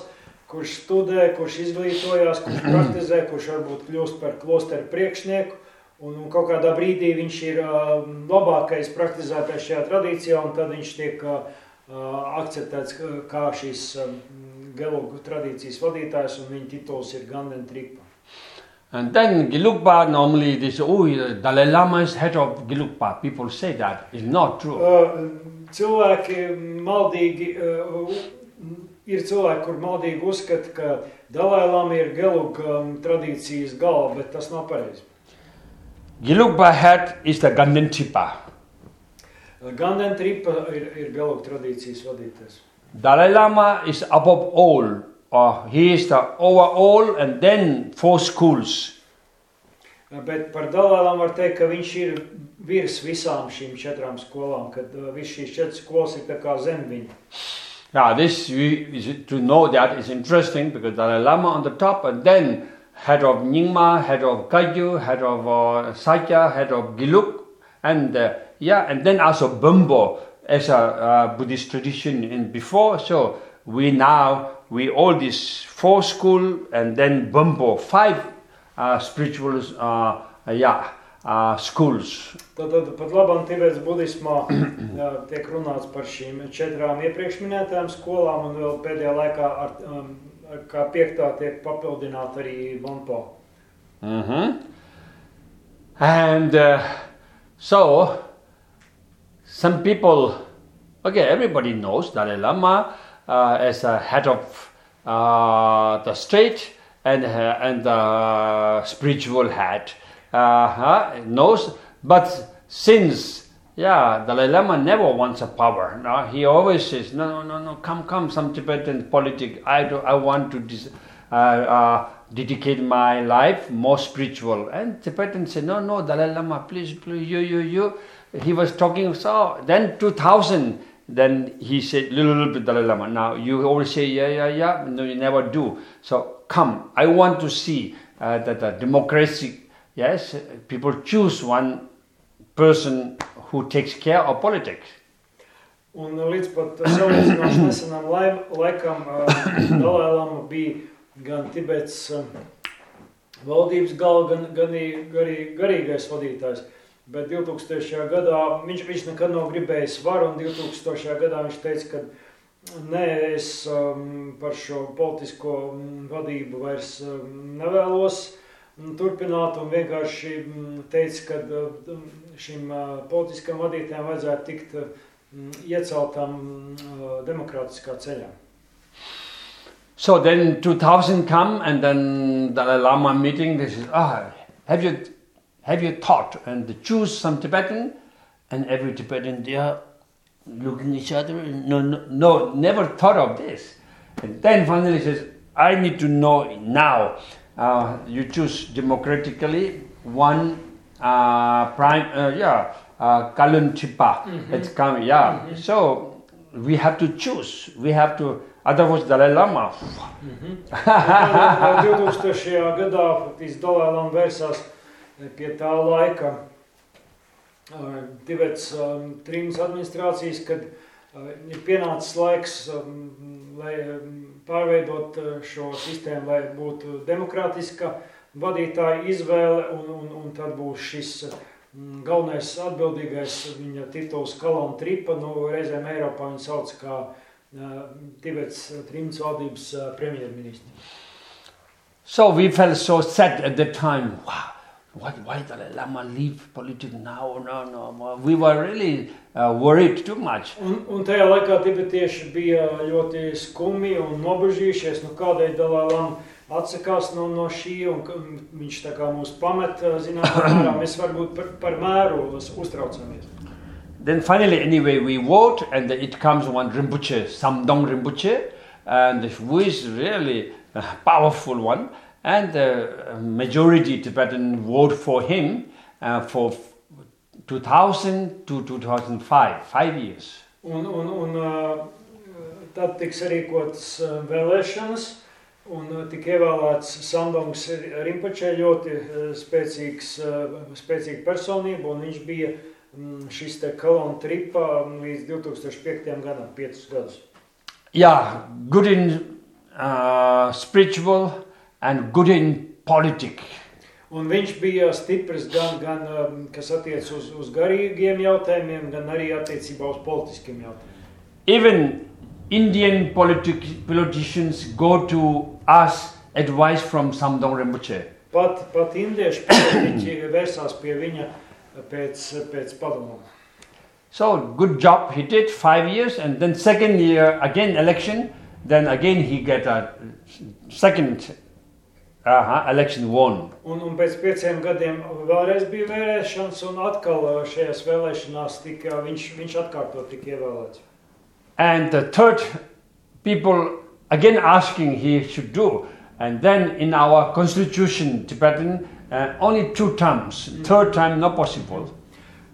kurš studē, kurš izglītojās, kurš praktizē, kurš varbūt kļūst par klosteru priekšnieku. Un, un kaut kādā brīdī viņš ir uh, labākais praktizētājs šajā tradīcijā, un tad viņš tiek uh, akceptēts kā šīs um, gelogu tradīcijas vadītājs, un viņa tituls ir Ganden Tripa. And then Gelugpa normally they say, oh, Dalai Lama is head of Gelugpa. People say that. It's not true. Uh, cilvēki maldīgi, uh, ir cilvēki, kur maldīgi uzskata, ka Dalai Lama ir Geluga um, tradīcijas galva, bet tas nav pareizi. Gelugpa head is the Ganden Tripa. Ganden Tripa ir, ir Geluga tradīcijas vadītājs. Dalai Lama is above all uh, he is the overall and then four schools. Bet par Dalēlam var teikt, ka viņš ir virs visām šīm četrām skolām, kad uh, viss šīs četras skolas ir tā kā zem viņa. Yeah, this we, to know that is interesting because Dalai Lama on the top and then head of Nyingma, head of Kagyu, head of uh, Sakya, head of Geluk, and uh, yeah, and then also Bonpo as a uh, Buddhist tradition in before. So we now we all these four school and then Bonpo five uh, spiritual uh, yeah, uh, schools. Tad, tad pat labam Tibets budismā *clears throat* jā, tiek runāts par šīm četrām iepriekš minētajām skolām un vēl pēdējā laikā ar, um, kā piektā tiek papildināta arī Bonpo. Mm -hmm. And uh, so some people, okay, everybody knows Dalai Lama uh, as a head of uh, the state and uh, and the spiritual head uh, knows. But since yeah, Dalai Lama never wants a power. No, he always says, no, no, no, no, come, come, some Tibetan politic. I do, I want to dis, uh, uh, dedicate my life more spiritual. And Tibetan say, no, no, Dalai Lama, please, please, you, you, you. He was talking so. Then 2000 then he said, little, little bit Dalai Lama. Now you always say, yeah, yeah, yeah. No, you never do. So come. I want to see uh, that the democracy, yes, people choose one person who takes care of politics. Un līdz pat salīdzinoši *coughs* nesenam laikam Dalai Lama bija gan Tibets valdības galva, gan, gan arī garīgais vadītājs. Bet 2000. gadā viņš, viņš nekad nav gribējis varu, un 2000. gadā viņš teica, ka nē, es um, par šo politisko um, vadību vairs um, nevēlos um, turpināt, un vienkārši ka šim politiskam vadītājam vajadzētu tikt ieceltam demokrātiskā ceļā. So then 2000 come and then Dalai Lama meeting, they said, ah, have you have you thought and the choose some Tibetan? And every Tibetan they are looking each other no, no no never thought of this. And then finally says I need to know now uh, you choose democratically one uh, prime uh, yeah uh, Kalon Tripa mm-hmm. it's coming yeah mm-hmm. so we have to choose we have to otherwise Dalai Lama mm-hmm. 2000. gadā Dalai Lama vērsās pie tā laika Tibets trījus administrācijas, kad ir pienācis laiks, lai pārveidot šo sistēmu, lai būtu demokrātiska vadītāja izvēle, un, un, un tad būs šis galvenais atbildīgais viņa tituls Kalona Tripa, nu reizēm Eiropā viņu sauc kā Tibets trījus valdības premjerministrs. So we felt so sad at the time. Wow. why, why Dalai Lama leave politics now? No, no, we were really uh, worried too much. Un, un tajā laikā tibetieši bija ļoti skumji un nobežījušies, nu kādēļ Dalai Lama atsakās no, no šī, un viņš tā kā mūs pamet, zināmā *clears throat* mērā, mēs varbūt par, par mēru uztraucamies. Then finally, anyway, we vote, and it comes one Rinpoche, Samdhong Rinpoche, and who is really a powerful one. and the majority Tibetan vote for him uh, for 2000 to 2005, five years. Un, un, un uh, tad tiks rīkotas uh, vēlēšanas, un uh, tika ievēlēts Sandongs Rinpoče, ļoti spēcīgs, spēcīga personība, un viņš bija mm, šis te Kalon Tripa līdz 2005. gadam, 5 gadus. Yeah, good in uh, spiritual, and good in politics. Un viņš bija stiprs gan, gan um, kas attiec uz, uz garīgiem jautājumiem, gan arī attiecībā uz politiskiem jautājumiem. Even Indian politic, politicians go to ask advice from Samdhong Rinpoche. Pat, pat indiešu politiķi vērsās pie viņa pēc, pēc padomām. So good job he did five years, and then second year again election. Then again he get a second uh election won. Un, un pēc pieciem gadiem vēlreiz bija vēlēšanas, un atkal uh, šajās vēlēšanās tika, viņš, viņš atkārtot tika ievēlēts. And the third people again asking he should do. And then in our constitution, Tibetan, uh, only two terms. Third time not possible.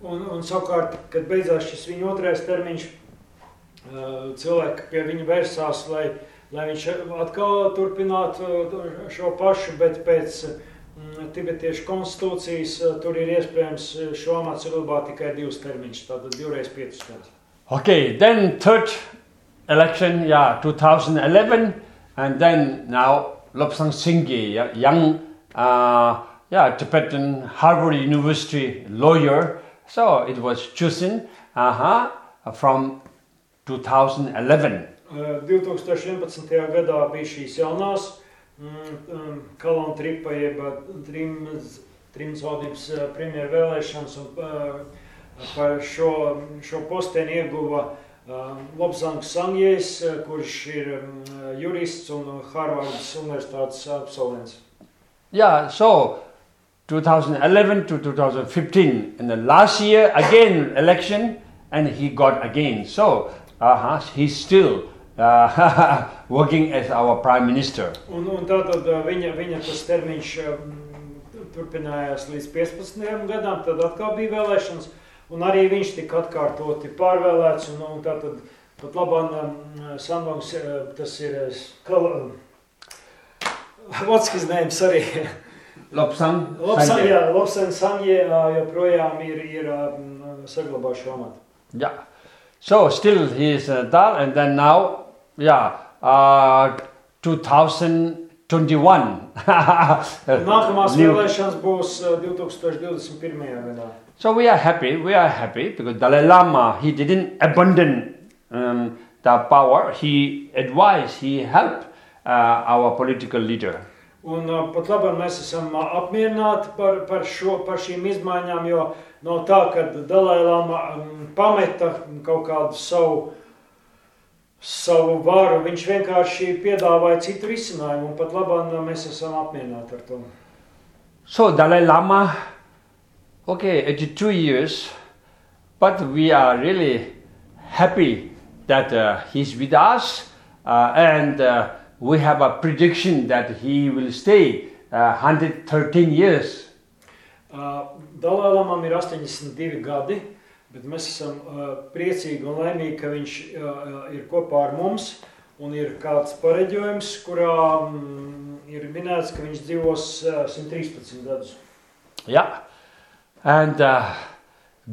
Un, un savukārt, kad beidzās šis viņa otrais termiņš, uh, cilvēki pie viņa vērsās, lai, lai viņš atkal turpinātu uh, šo pašu, bet pēc mm, tibetiešu konstitūcijas uh, tur ir iespējams uh, šo amatu saglabāt tikai divus termiņus, tātad divreiz piecus gadus. Okay, then third election, yeah, 2011, and then now Lobsang yeah, young, uh, yeah, Tibetan Harvard University lawyer. So it was chosen, uh-huh, from 2011. Uh, 2011. gadā bija šīs jaunās mm, um, kalnu tripa, jeb uh, trims, valdības uh, premjeru vēlēšanas, un uh, par šo, šo posteni ieguva uh, Lobzangs Sangjējs, uh, kurš ir um, jurists un Harvardas universitātes absolvents. Yeah, so 2011 to 2015, in the last year again election, and he got again. So uh-huh, he's still uh, *laughs* working as our prime minister. Un, un tātad uh, viņa, viņa tas termiņš um, turpinājās līdz 15 gadam, tad atkal bija vēlēšanas, un arī viņš tika atkārtoti pārvēlēts, un, un tātad pat labāk um, Sandongs, uh, tas ir, uh, kal, what's his name, sorry, Lobsang, Sangye. jā, Lobsang Sangye uh, joprojām ir, ir um, saglabājuši amatu. Yeah. So still he is uh, that, and then now, yeah, uh, 2021. *laughs* Nākamās New- vēlēšanas būs uh, 2021. gadā. So we are happy. We are happy because Dalai Lama he didn't abandon um, the power. He advised. He helped uh, our political leader. Un uh, pat labi mēs esam uh, apmierināti par, par, šo, par šīm izmaiņām, jo nav tā, ka Dalai Lama um, pameta kaut kādu savu, savu varu. Viņš vienkārši piedāvāja citu risinājumu, un pat labi mēs esam apmierināti ar to. So Dalai Lama, okay, 82 years, but we are really happy that uh, he's with us, uh, and uh, we have a prediction that he will stay uh, 113 years. Uh, Dalai Lamam ir 82 gadi, bet mēs esam uh, priecīgi un laimīgi, ka viņš uh, ir kopā ar mums. Un ir kāds pareģojums, kurā mm, ir minēts, ka viņš dzīvos uh, 113 gadus. Yeah, and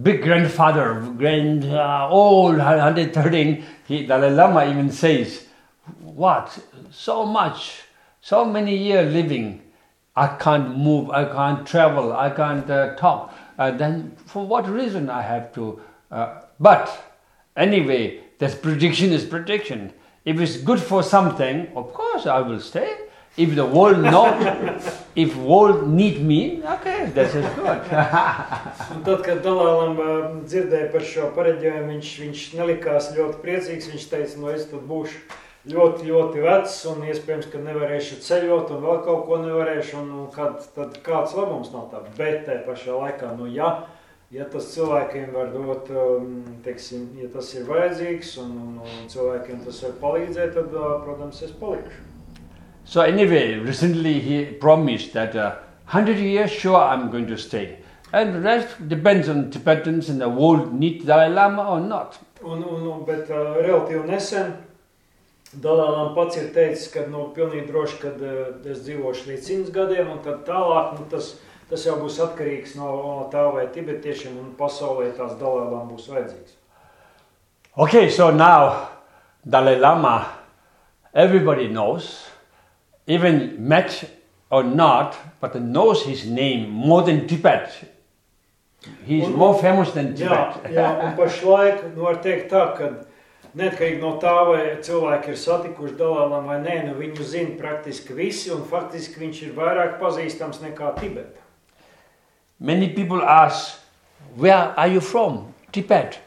big grandfather, grand uh, old 113. He, Dalai Lama even says, "What? So much, so many years living. I can't move. I can't travel. I can't uh, talk. Uh, then for what reason I have to? Uh, but anyway, this prediction is prediction. If it's good for something, of course I will stay. If the world *laughs* not, if world need me, okay, this is good. Un tad, kad Dalēlam dzirdēja par šo pareģojumu, viņš, viņš nelikās ļoti priecīgs. Viņš teica, no es tad būšu ļoti, ļoti vecs un iespējams, ka nevarēšu ceļot un vēl kaut ko nevarēšu. Un, un kad, tad kāds labums no tā? Bet tajā pašā laikā, nu ja, ja tas cilvēkiem var dot, um, teiksim, ja tas ir vajadzīgs un, un, un cilvēkiem tas var palīdzēt, tad, uh, protams, es palikšu. So anyway, recently he promised that uh, 100 years, sure, I'm going to stay. And the rest depends on Tibetans and the world need Dalai Lama or not. Un, un, un, bet uh, relatīvi nesen Dalēlam pats ir teicis, ka nu, pilnīgi droši, ka uh, es dzīvošu līdz 100 gadiem, un tad tālāk nu, tas, tas jau būs atkarīgs no, no tā, vai tibetiešiem un pasaulē tās Dalēlam būs vajadzīgs. Okay, so now Dalai Lama, everybody knows, even met or not, but knows his name more than Tibet. He's Un- more famous than Jā, Tibet. jā, un pašlaik nu, var teikt tā, ka neatkarīgi no tā, vai cilvēki ir satikuši Dalēlam vai nē, nu viņu zina praktiski visi, un faktiski viņš ir vairāk pazīstams nekā Tibeta. Many people ask, Where are you from? Tibet.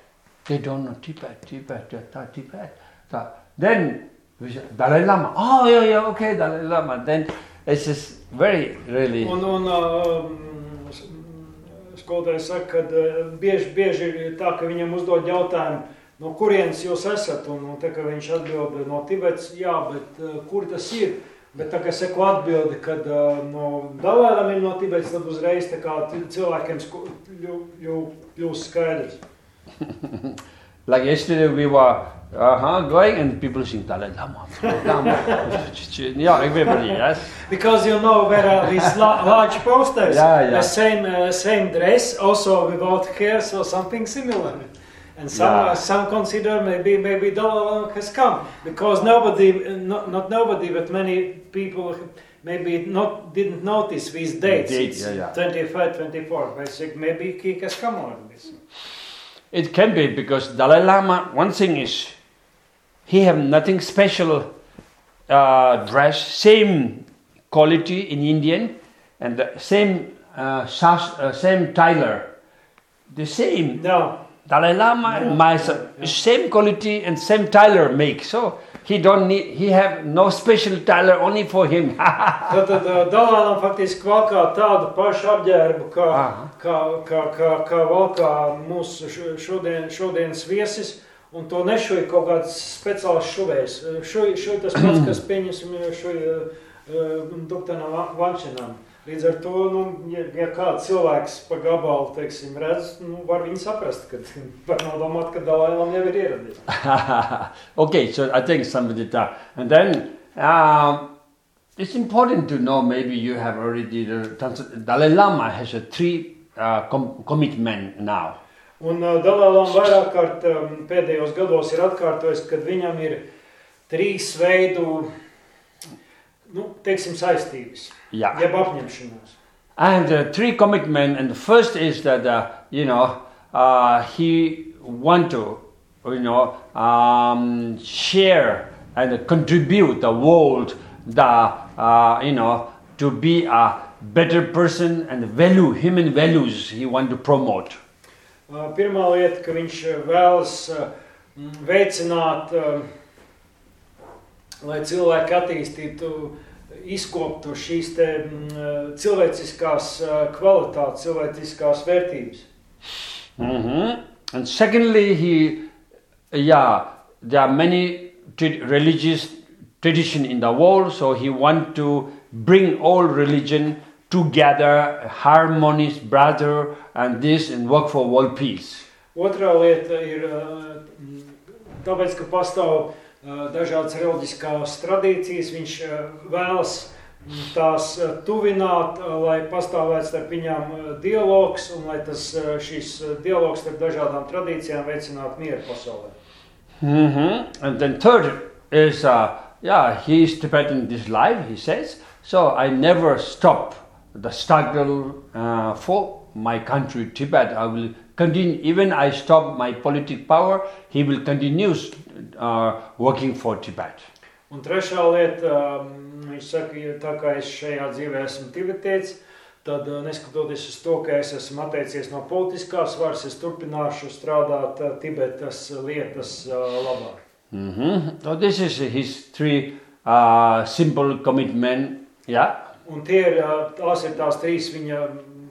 They don't know Tibet, Tibet, Tibet. Uh, Then we say, Dalai Lama. Oh, yeah, yeah, okay, Dalai Lama. Then it's just very, really. Un, un um, skolotājs saka, ka uh, bieži, bieži ir tā, ka viņam uzdod jautājumu, no kurienes jūs esat, un, un tā, viņš atbild no Tibetas, jā, bet uh, kur tas ir? Bet tā kā seku atbildi, kad uh, no Dalēlam ir no Tibetas, tad uzreiz tā kā cilvēkiem jau, kļūst skaidrs. *laughs* Like yesterday, we were uh-huh, going and people saying Dalai Lama. *laughs* Yeah, everybody, yes. Because you know there are these la- large posters, Yeah, yeah. the same uh, same dress, also without hair, so something similar. And some Yeah. uh, some consider maybe maybe Dalai Lama has come because nobody, not, not nobody, but many people maybe not didn't notice these dates. Date, it's yeah, yeah. 25, 24. They say maybe he has come on this. It can be because Dalai Lama, one thing is, he have nothing special uh, dress, same quality in Indian, and the same uh, shas- uh, same tailor, the same. No, Dalai Lama and my Yeah. same quality and same tailor make. So he don't need. He have no special tailor only for him. *laughs* Tad, tad uh, Dalēlam faktiski valkā tādu pašu apģērbu, kā, Aha. kā, kā, kā, kā valkā mūsu šodien, šodienas viesis, un to nešuja kaut kāds speciāls šuvējs. Šuja, tas pats, kas *clears throat* pieņemsim šuja uh, doktoram Vančinam. Līdz ar to, nu, ja, ja kāds cilvēks pa gabalu, teiksim, redz, nu, var viņu saprast, ka *laughs* var nodomāt, ka Dalēlam jau ir ieradies. *laughs* okay, so I think somebody that, and then um, it's important to know. Maybe you have already the trans- Dalai Lama has a three uh, com- commitment now. Un uh, Dalēlam vairāk kārt um, pēdējos gados ir atkārtojis, ka viņam ir trīs veidu, nu, teiksim, saistības, Yeah. jeb apņemšanās. And uh, three commitment, and the first is that uh, you know uh, he want to you know um, share and contribute the world the uh, you know to be a better person and value human values he want to promote. Uh, Pirmā lieta, ka viņš uh, vēlas uh, mm, veicināt, uh, lai cilvēki attīstītu, izkoptu šīs te, mm, cilvēciskās uh, kvalitātes, cilvēciskās vērtības. hmm And secondly, he, yeah, there are many religious tradition in the world, so he want to bring all religion together, harmonious brother, and this, and work for world peace. Otrā lieta ir uh, mm, tāpēc, ka pastāv dažādas reliģiskās tradīcijas, viņš uh, vēlas mm, tās uh, tuvināt, lai pastāvētu starp viņām dialogs un lai tas, šis dialogs starp dažādām tradīcijām veicinātu mieru pasaulē. hmm And then third is, uh, yeah, he is Tibetan this life, he says. So I never stop the struggle uh, for my country, Tibet. I will continue, even I stop my political power, he will continue uh, working for Tibet. Un trešā lieta, um, viņš saka, ja tā kā es šajā dzīvē esmu tibetietis, tad uh, neskatoties uz to, ka es esmu atteicies no politiskās varas, es turpināšu strādāt uh, Tibetas lietas uh, labā. hmm So this is his three uh, simple commitment. Yeah. Un tie ir, tās ir tās trīs viņa mm,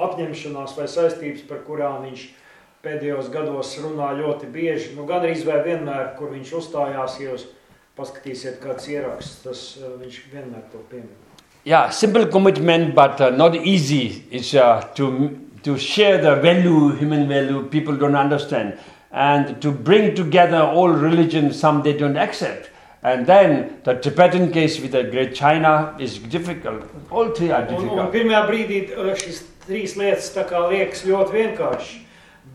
apņemšanās vai saistības, par kurām viņš pēdējos gados runā ļoti bieži. Nu, gan arī vienmēr, kur viņš uzstājās, ja jūs paskatīsiet kāds ieraksts, tas uh, viņš vienmēr to piemin. Yeah, simple commitment, but uh, not easy. It's uh, to to share the value, human value, people don't understand, and to bring together all religions. Some they don't accept, and then the Tibetan case with the Great China is difficult. All three are Un, un difficult. pirmajā brīdī uh, šīs trīs lietas tā kā liekas ļoti vienkārši,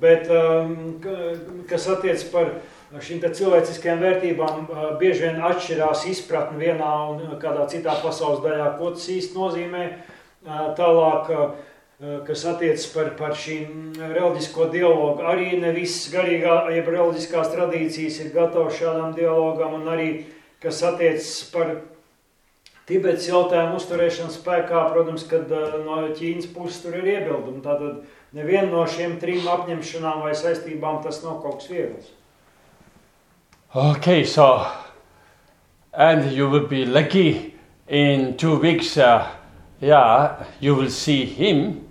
bet um, ka- kas attiec par šīm cilvēciskajām vērtībām uh, bieži vien atšķirās izpratne vienā un uh, kādā citā pasaules daļā, ko tas īsti nozīmē. Uh, tālāk, kas attiecas par, par šīm reliģisko dialogu, arī ne visas garīgā, jeb reliģiskās tradīcijas ir gatavas šādam dialogam, un arī, kas attiecas par Tibets jautājumu uzturēšanu spēkā, protams, kad no Ķīnas puses tur ir iebildumi. Tātad no šiem trim apņemšanām vai saistībām tas nav kaut kas viegls. Okay, so, and you will be lucky in two weeks, uh, yeah, you will see him.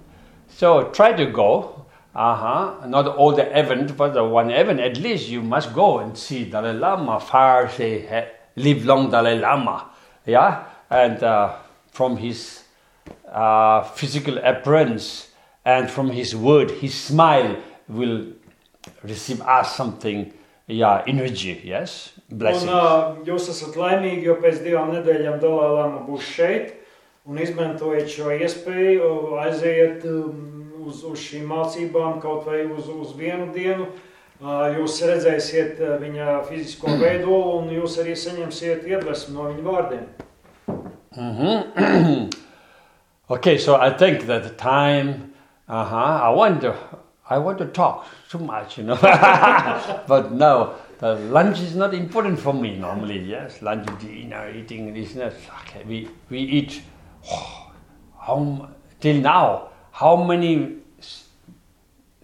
So try to go. Uh huh. Not all the event, but the one event, at least you must go and see Dalai Lama. Far say, live long Dalai Lama. Yeah, and uh, from his uh, physical appearance and from his word, his smile will receive us something yeah, energy, yes, blessings. Un, uh, jūs esat laimīgi, jo pēc divām nedēļām Dalai Lama būs šeit. Un izmantojiet šo iespēju, aiziet um, uz, uz šīm mācībām, kaut vai uz, uz vienu dienu. Uh, jūs redzēsiet viņa fizisko veidolu, *clears throat* un jūs arī saņemsiet iedvesmu no viņa vārdiem. Mm *clears throat* -hmm. okay, so I think that the time, uh -huh, I wonder I want to talk too much, you know. *laughs* but no, the lunch is not important for me normally. Yes, lunch, dinner, eating this, that. Okay, we we eat. Oh, how till now? How many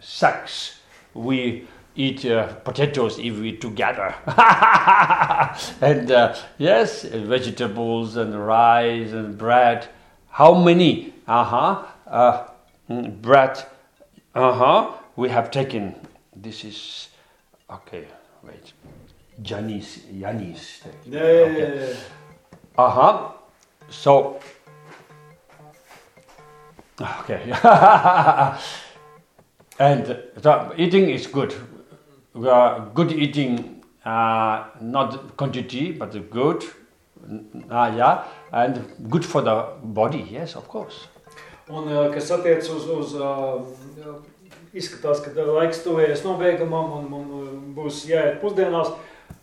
sacks we eat uh, potatoes if we together? *laughs* and uh, yes, vegetables and rice and bread. How many? Uh-huh, uh Bread uh huh. We have taken. This is okay. Wait. Janice. Yanis. Yeah, yeah. Uh huh. So. Okay. *laughs* and the eating is good. We are good eating, uh, not quantity, but good. Uh, yeah, and good for the body. Yes, of course. Un, kas attiec uz, uz uh, izskatās, ka laiks tuvējas nobeigumam un, un būs jāiet pusdienās.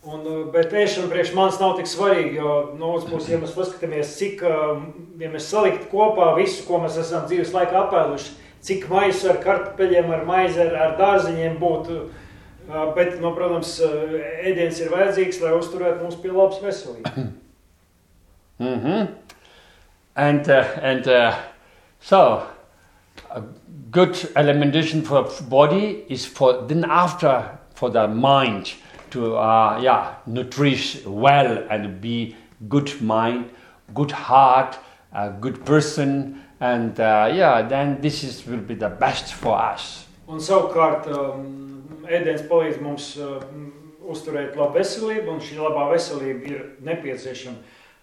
Un, bet ēšana priekš manis nav tik svarīga, jo no otras puses, ja mēs paskatāmies, cik, ja mēs saliktu kopā visu, ko mēs esam dzīves laikā apēduši, cik maisu ar kartupeļiem, ar maizi, ar, ar dārziņiem būtu, bet, no, protams, ēdiens ir vajadzīgs, lai uzturētu mūs pie labas veselības. Mm -hmm. And, uh, and uh, So, a good alimentation for body is for then after for the mind to uh, yeah nourish well and be good mind, good heart, a good person, and uh, yeah, then this is will be the best for us. Un savukārt um, ēdiens palīdz mums uh, uzturēt labu veselību, un šī labā veselība ir nepieciešama,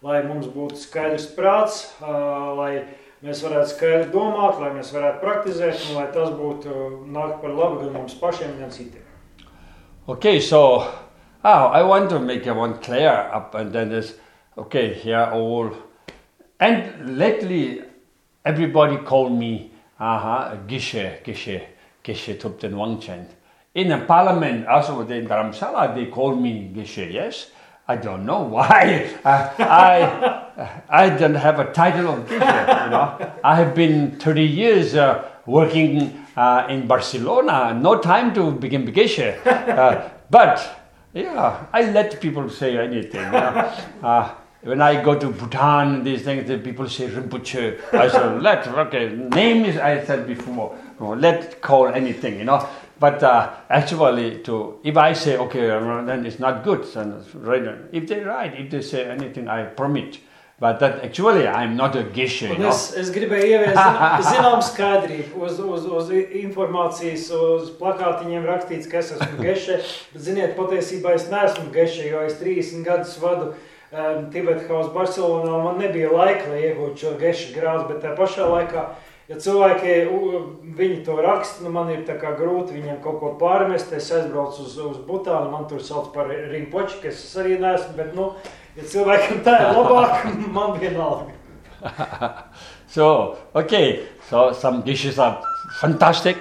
lai mums būtu skaidrs prāts, uh, lai mēs varētu skaidri domāt, lai mēs varētu praktizēt, un lai tas būtu uh, nāk par labu gan mums pašiem, gan citiem. Okay, so oh, I want to make one clear up, and then this okay here all, and lately everybody call me aha Geshe Geshe Geshe Tubten Wangchen. In the parliament, also in Dharamsala, they call me Geshe, yes. I don't know why. *laughs* Uh, I, I don't have a title of teacher, you know. I have been 30 years uh, working uh, in Barcelona, no time to begin Geshe. Uh, but, yeah, I let people say anything. You know? Uh, when I go to Bhutan, these things, the people say Rinpoche. I said, let, okay, name is, I said before, let call anything, you know. But uh, actually, to if I say okay, then it's not good. So if they write, if they say anything, I permit. But that actually I'm not a geshe. Un es, es gribēju ieviest zinām *laughs* skaidrību uz, uz, uz informācijas, uz plakātiņiem rakstīts, ka es esmu *laughs* geshe, bet ziniet, patiesībā es neesmu geshe, jo es 30 gadus vadu um, Tibet House Barcelonā, man nebija laika, lai iegūtu šo geshe grāzu, bet tā pašā laikā ja cilvēki viņi to raksta, nu man ir grūti viņiem kaut ko pārmest. Es aizbraucu uz, uz Butānu, man tur sauc par rinpoči, kas es arī neesmu. Bet, nu, ja cilvēkam tā ir labāk, *laughs* man vienalga. *laughs* so, okay, so some Geshes are fantastic,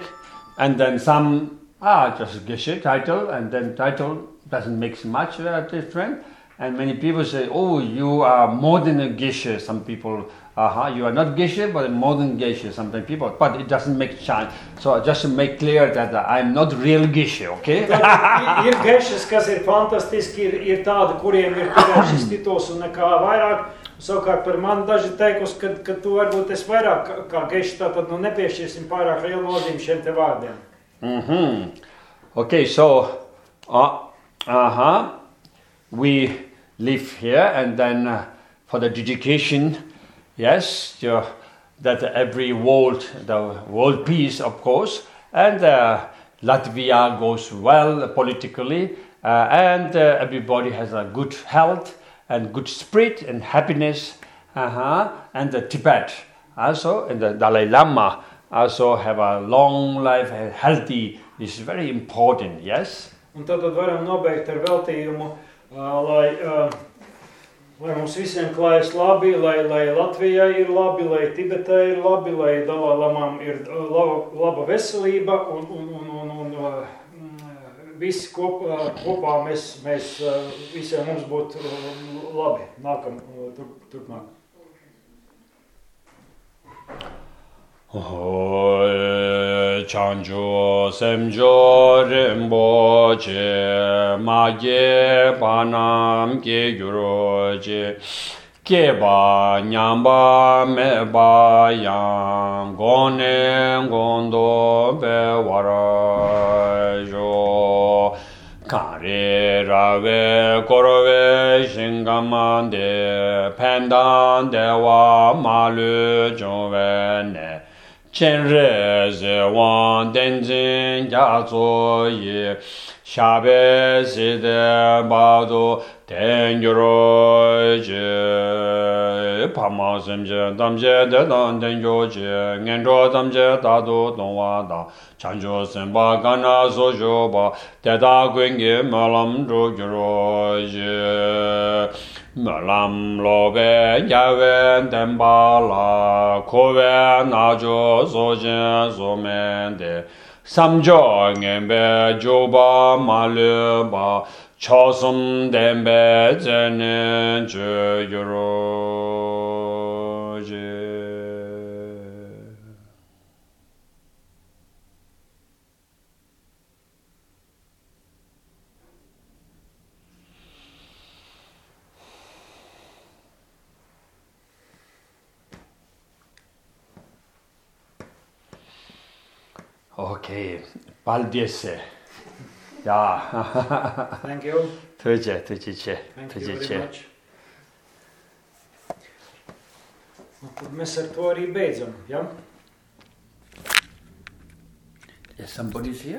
and then some Ah, just Geshe title, and then title doesn't make much difference. And many people say, "Oh, you are more than a Geshe." Some people, uh-huh, you are not Geshe, but more than Geshe. Sometimes people, but it doesn't make chance. So just to make clear that I'm not real Geshe, okay? Tad *laughs* ir gešas, kas ir fantastiski, ir, ir tādi, kuriem ir tikai šis tituls un nekā vairāk. Savukārt par mani daži teikusi, ka, ka tu varbūt esi vairāk kā- kā gešs, tātad nu nepiešķirsim pārāk lielu nozīmi šiem te vārdiem. hmm Okay, so uh, uh-huh. we live here, and then uh, for the dedication, yes, that every world, the world peace, of course, and uh, Latvia goes well politically, uh, and uh, everybody has a good health and good spirit and happiness, uh-huh. and the Tibet also, and the Dalai Lama also have a long life and healthy. This is very important, yes. Un tad, varam nobeigt ar veltījumu, ā, lai, ā, lai mums visiem klājas labi, lai, lai Latvijai ir labi, lai Tibetē ir labi, lai Dalālamām ir ā, laba, laba veselība un, un, un, un, un ā, mm, visi kopā, kopā mēs, mēs ā, visiem mums būtu labi nākam tur, turpmāk. Hoi chanjo semjo rinpo che ma ge panam ge gyuro che ke ba nyamba me ba yang gone gondo be wara jo kare rave korove shingamande pendan dewa malu jove ne 前日是王登金家作业，下辈子的把做登九罗节，怕忙什么节？咱们节的当登九节，按照咱们节大多东华大，长久生把干那所学吧，带大闺女马郎做九罗节。Mlam lobe yawen denpa la kowe najo zojen zomende samjo ngenbe joba maluba chosum denbe zenen ju yoroje. Ok, bald jesse. Ja. Thank you. Töce, töcice, töcice. Nu tad mēs ar to arī beidzam, ja? Is somebody here?